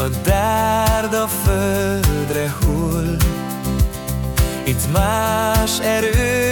A dárd a földre hull. Itt más erő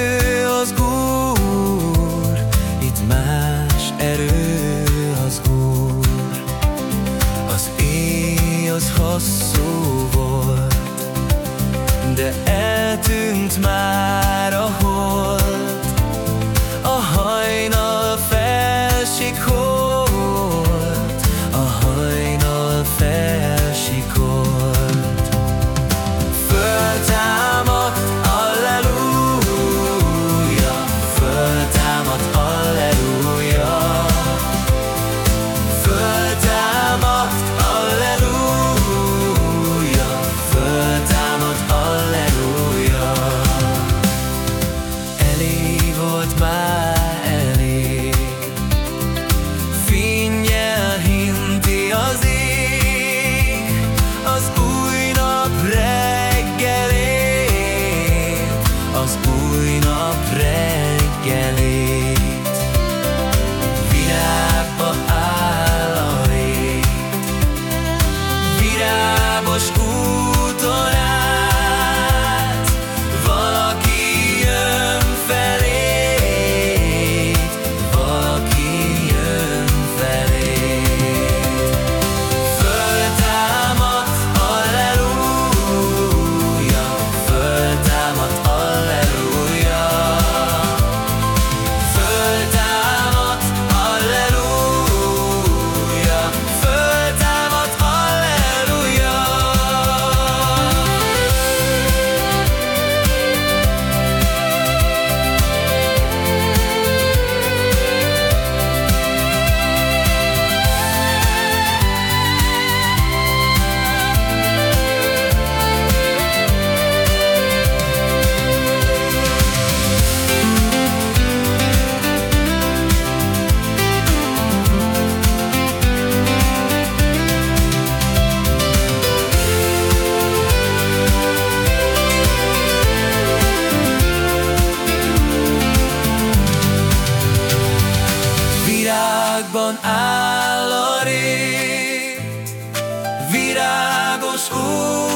felé, virágos út.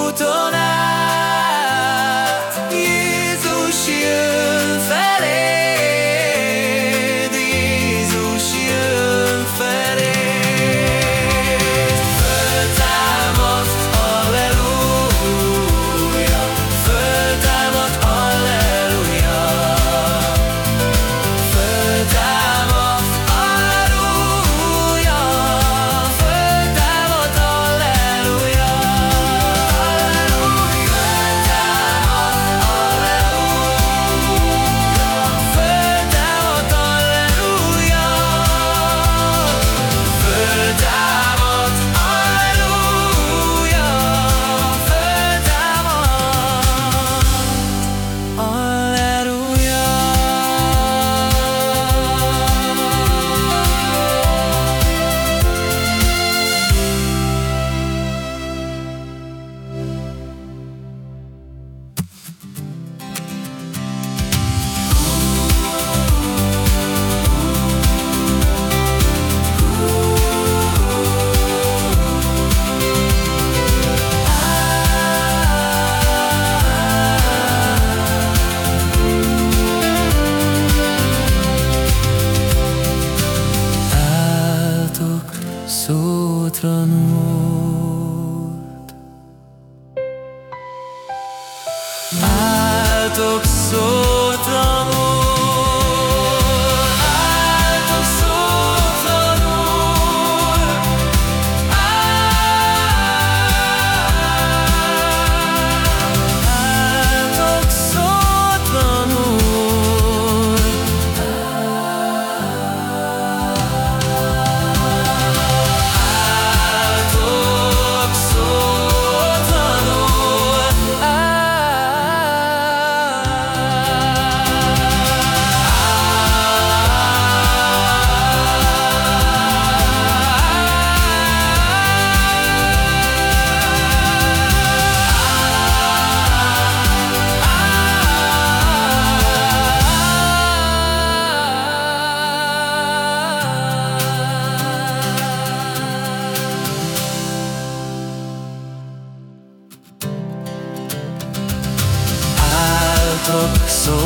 szót ranul.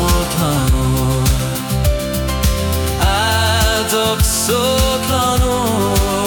szótlanul Áldok szótlanul.